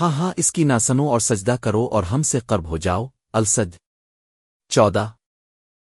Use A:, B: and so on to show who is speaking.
A: ہاں ہاں اس کی نہ سنو اور سجدہ کرو اور ہم سے قرب ہو جاؤ السد چودہ